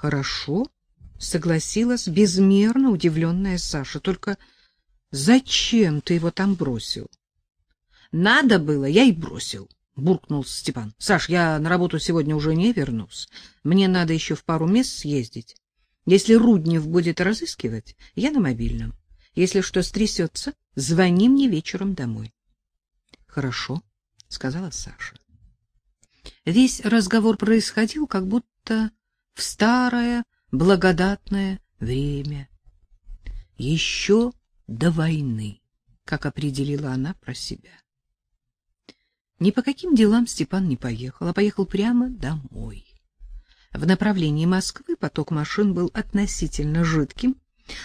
Хорошо, согласилась безмерно удивленная Саша. Только зачем ты его там бросил? Надо было, я и бросил, буркнул Степан. Саш, я на работу сегодня уже не вернусь. Мне надо еще в пару мест съездить. Если Руднев будет разыскивать, я на мобильном. Если что стрясется, звони мне вечером домой. Хорошо, сказала Саша. Весь разговор происходил как будто в старое благодатное время. Еще до войны, как определила она про себя. Ни по каким делам Степан не поехал, а поехал прямо домой. В направлении Москвы поток машин был относительно жидким,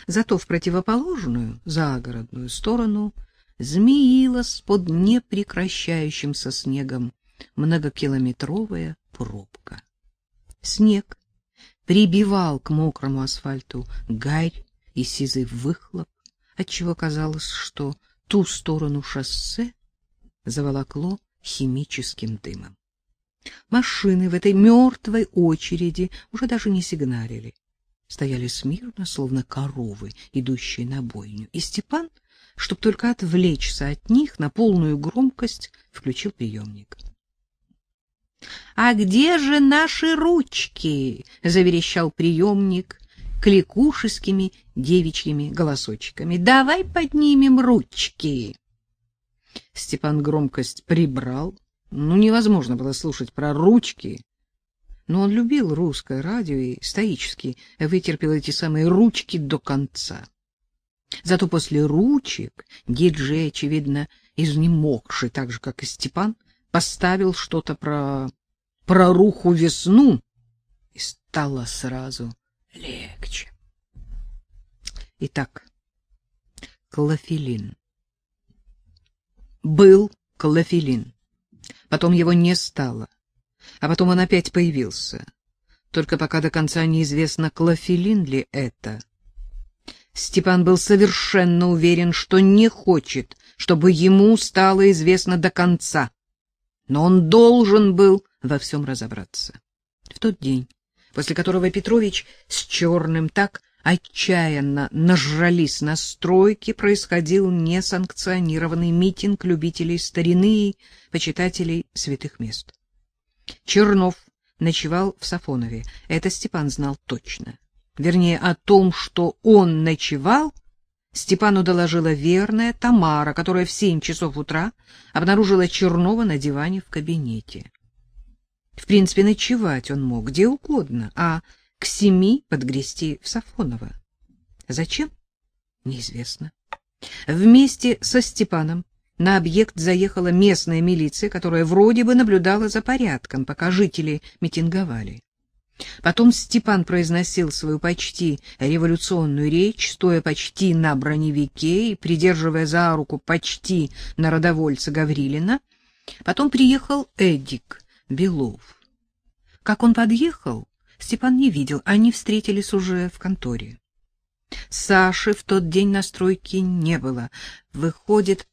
зато в противоположную, загородную сторону змеилась под непрекращающимся снегом многокилометровая пробка. Снег прибивал к мокрому асфальту гарь и сизый выхлоп, отчего казалось, что ту сторону шоссе заволокло химическим дымом. Машины в этой мертвой очереди уже даже не сигналили. Стояли смирно, словно коровы, идущие на бойню. И Степан, чтобы только отвлечься от них, на полную громкость включил приемник. — А где же наши ручки? — заверещал приемник кликушескими девичьими голосочками. — Давай поднимем ручки. Степан громкость прибрал. Ну, невозможно было слушать про ручки. Но он любил русское радио и стоически вытерпел эти самые ручки до конца. Зато после ручек диджей, очевидно, изнемогший, так же, как и Степан, поставил что-то про про руху весну, и стало сразу легче. Итак, клофелин. Был клофелин. Потом его не стало. А потом он опять появился. Только пока до конца неизвестно, клофелин ли это. Степан был совершенно уверен, что не хочет, чтобы ему стало известно до конца но он должен был во всем разобраться. В тот день, после которого Петрович с Черным так отчаянно нажрались на стройке, происходил несанкционированный митинг любителей старины и почитателей святых мест. Чернов ночевал в Сафонове, это Степан знал точно. Вернее, о том, что он ночевал, Степану доложила верная Тамара, которая в семь часов утра обнаружила Чернова на диване в кабинете. В принципе, ночевать он мог где угодно, а к семи подгрести в Сафоново. Зачем? Неизвестно. Вместе со Степаном на объект заехала местная милиция, которая вроде бы наблюдала за порядком, пока жители митинговали. Потом Степан произносил свою почти революционную речь, стоя почти на броневике и придерживая за руку почти народовольца Гаврилина. Потом приехал Эдик Белов. Как он подъехал, Степан не видел, они встретились уже в конторе. Саши в тот день на стройке не было. Выходит,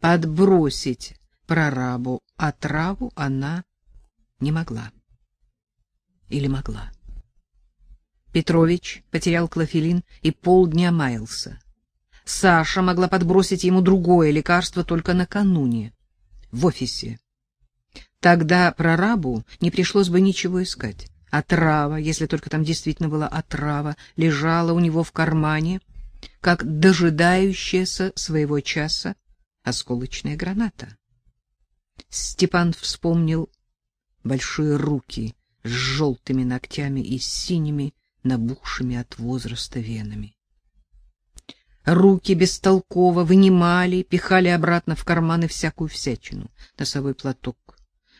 подбросить прорабу отраву она не могла или могла. Петрович потерял клофелин и полдня маялся. Саша могла подбросить ему другое лекарство только накануне, в офисе. Тогда прорабу не пришлось бы ничего искать. Отрава, если только там действительно была отрава, лежала у него в кармане, как дожидающаяся своего часа осколочная граната. Степан вспомнил большие руки, с желтыми ногтями и синими, набухшими от возраста венами. Руки бестолково вынимали, пихали обратно в карманы всякую всячину. Носовой платок,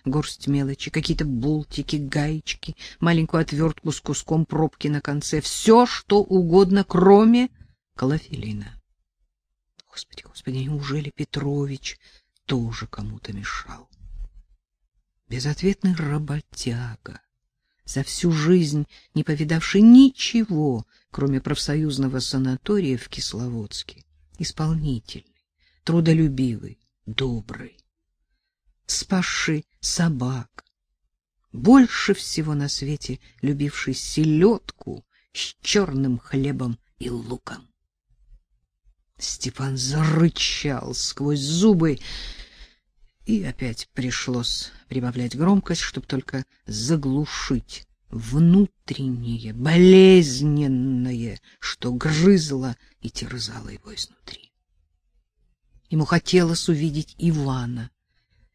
горсть мелочи, какие-то болтики, гаечки, маленькую отвертку с куском пробки на конце. Все, что угодно, кроме клофелина. Господи, господи, неужели Петрович тоже кому-то мешал? Безответный работяга за всю жизнь не повидавший ничего, кроме профсоюзного санатория в Кисловодске, исполнительный, трудолюбивый, добрый, спасший собак, больше всего на свете любивший селедку с черным хлебом и луком. Степан зарычал сквозь зубы, и опять пришлось прибавлять громкость, чтобы только заглушить внутреннее, болезненное, что грызло и терзало его изнутри. Ему хотелось увидеть Ивана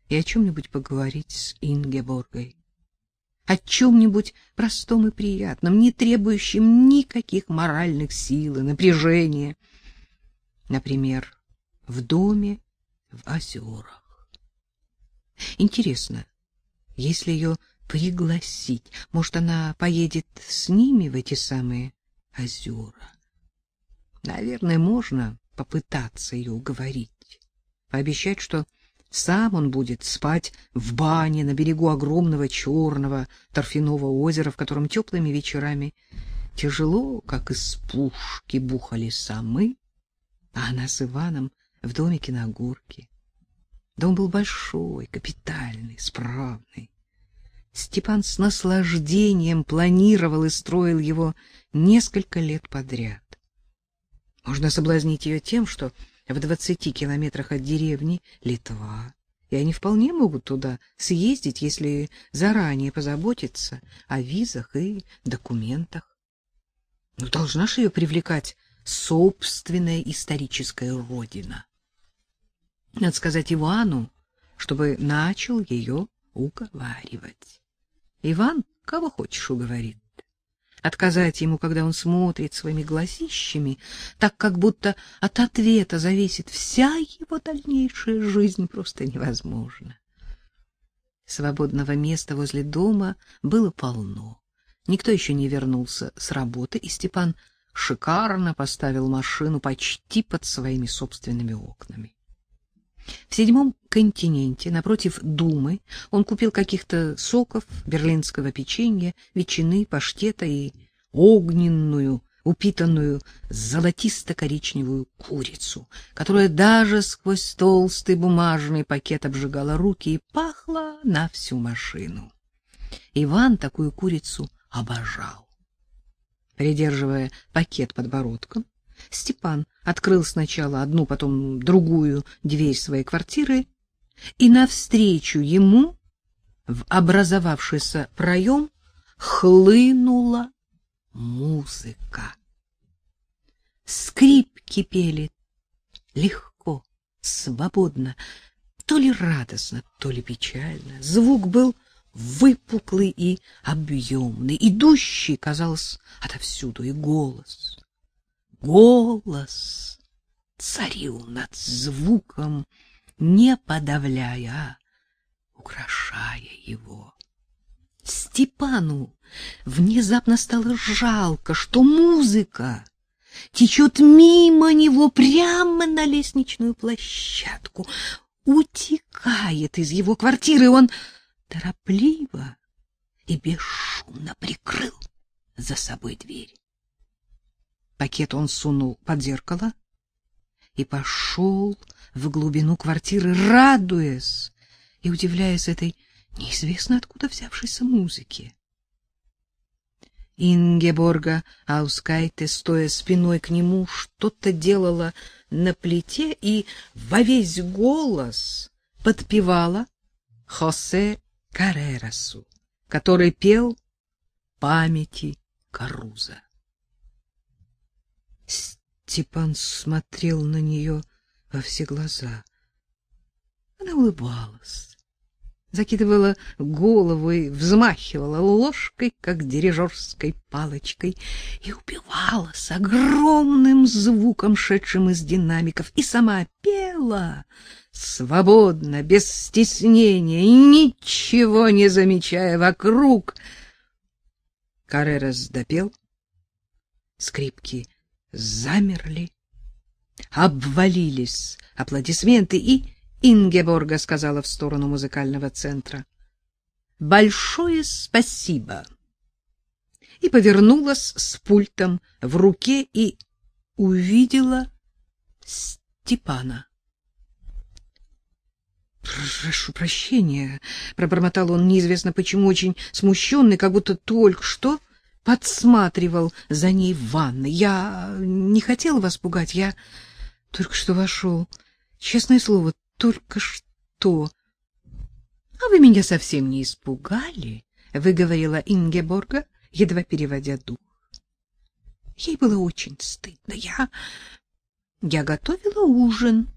и о чем-нибудь поговорить с Ингеборгой. О чем-нибудь простом и приятном, не требующем никаких моральных сил и напряжения. Например, в доме в озерах. Интересно, если ее пригласить, может, она поедет с ними в эти самые озера? Наверное, можно попытаться ее уговорить, пообещать, что сам он будет спать в бане на берегу огромного черного торфяного озера, в котором теплыми вечерами тяжело, как из пушки, бухали самы, а она с Иваном в домике на горке. Дом был большой, капитальный, справный. Степан с наслаждением планировал и строил его несколько лет подряд. Можно соблазнить ее тем, что в двадцати километрах от деревни Литва, и они вполне могут туда съездить, если заранее позаботиться о визах и документах. Но должна же ее привлекать собственная историческая родина. Надо сказать Ивану, чтобы начал ее уговаривать. Иван кого хочешь уговорит отказать ему, когда он смотрит своими глазищами, так как будто от ответа зависит вся его дальнейшая жизнь, просто невозможно. Свободного места возле дома было полно. Никто еще не вернулся с работы, и Степан шикарно поставил машину почти под своими собственными окнами. В седьмом континенте, напротив Думы, он купил каких-то соков, берлинского печенья, ветчины, паштета и огненную, упитанную золотисто-коричневую курицу, которая даже сквозь толстый бумажный пакет обжигала руки и пахла на всю машину. Иван такую курицу обожал. Придерживая пакет подбородком, Степан открыл сначала одну, потом другую дверь своей квартиры, и навстречу ему в образовавшийся проем хлынула музыка. Скрипки пели легко, свободно, то ли радостно, то ли печально. Звук был выпуклый и объемный, идущий, казалось, отовсюду, и голос голос царил над звуком, не подавляя, а украшая его. Степану внезапно стало жалко, что музыка течет мимо него прямо на лестничную площадку, утекает из его квартиры. Он торопливо и бесшумно прикрыл за собой дверь. Пакет он сунул под зеркало и пошел в глубину квартиры, радуясь и удивляясь этой неизвестно откуда взявшейся музыке. Ингеборга Аускайте, стоя спиной к нему, что-то делала на плите и во весь голос подпевала Хосе Карерасу, который пел памяти Каруза. Степан смотрел на нее во все глаза. Она улыбалась, закидывала голову и взмахивала ложкой, как дирижерской палочкой, и убивала с огромным звуком, шедшим из динамиков, и сама пела свободно, без стеснения, ничего не замечая вокруг. Карерас допел, скрипки — замерли, обвалились аплодисменты, и Ингеборга сказала в сторону музыкального центра «Большое спасибо!» и повернулась с пультом в руке и увидела Степана. Прошу прощения, пробормотал он неизвестно почему, очень смущенный, как будто только что подсматривал за ней в ванной. Я не хотел вас пугать, я только что вошел. Честное слово, только что. А вы меня совсем не испугали, выговорила Ингеборга, едва переводя дух. Ей было очень стыдно. Я я готовила ужин,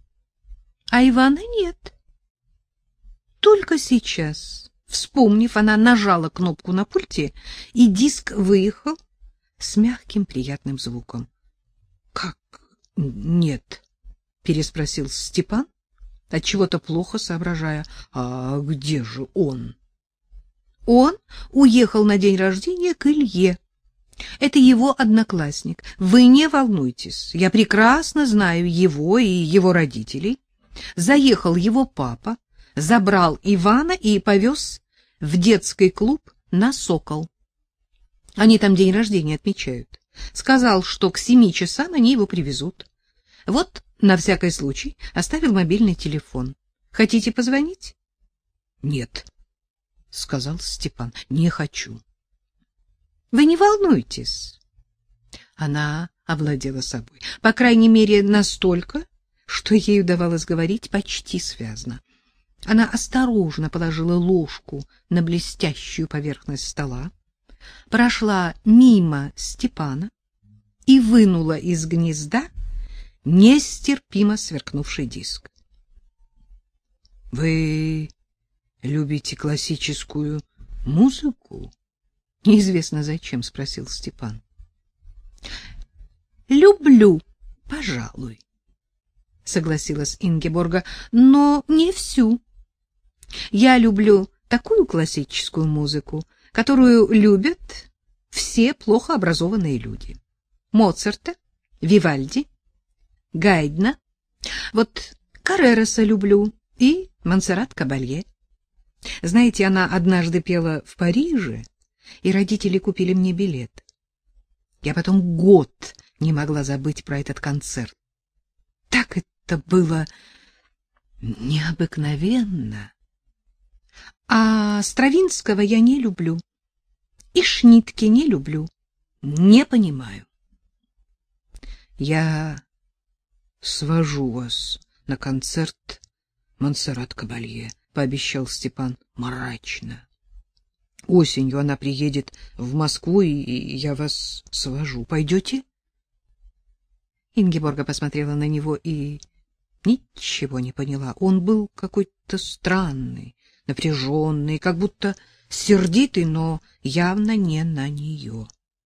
а Ивана нет. Только сейчас, вспомнив, она нажала кнопку на пульте, и диск выехал с мягким приятным звуком. — Как нет? — переспросил Степан, отчего-то плохо соображая. — А где же он? — Он уехал на день рождения к Илье. Это его одноклассник. Вы не волнуйтесь, я прекрасно знаю его и его родителей. Заехал его папа, забрал Ивана и повез в детский клуб на Сокол. Они там день рождения отмечают. Сказал, что к семи часам они его привезут. Вот на всякий случай оставил мобильный телефон. Хотите позвонить? Нет, сказал Степан. Не хочу. Вы не волнуйтесь. Она овладела собой, по крайней мере, настолько, что ей удавалось говорить почти связно. Она осторожно положила ложку на блестящую поверхность стола, прошла мимо Степана и вынула из гнезда нестерпимо сверкнувший диск. — Вы любите классическую музыку? — Неизвестно зачем, — спросил Степан. — Люблю, пожалуй, — согласилась Ингеборга, — но не всю. Я люблю такую классическую музыку, которую любят все плохо образованные люди. Моцарта, Вивальди, Гайдна, вот Карререса люблю и Монсеррат Кабалье. Знаете, она однажды пела в Париже, и родители купили мне билет. Я потом год не могла забыть про этот концерт. Так это было необыкновенно. А Стравинского я не люблю. И Шнитке не люблю. Не понимаю. Я свожу вас на концерт Монсеррат Кабалье, пообещал Степан мрачно. Осенью она приедет в Москву, и я вас свожу. Пойдете? Ингеборга посмотрела на него и ничего не поняла. Он был какой-то странный, напряженный, как будто сердитый, но явно не на нее.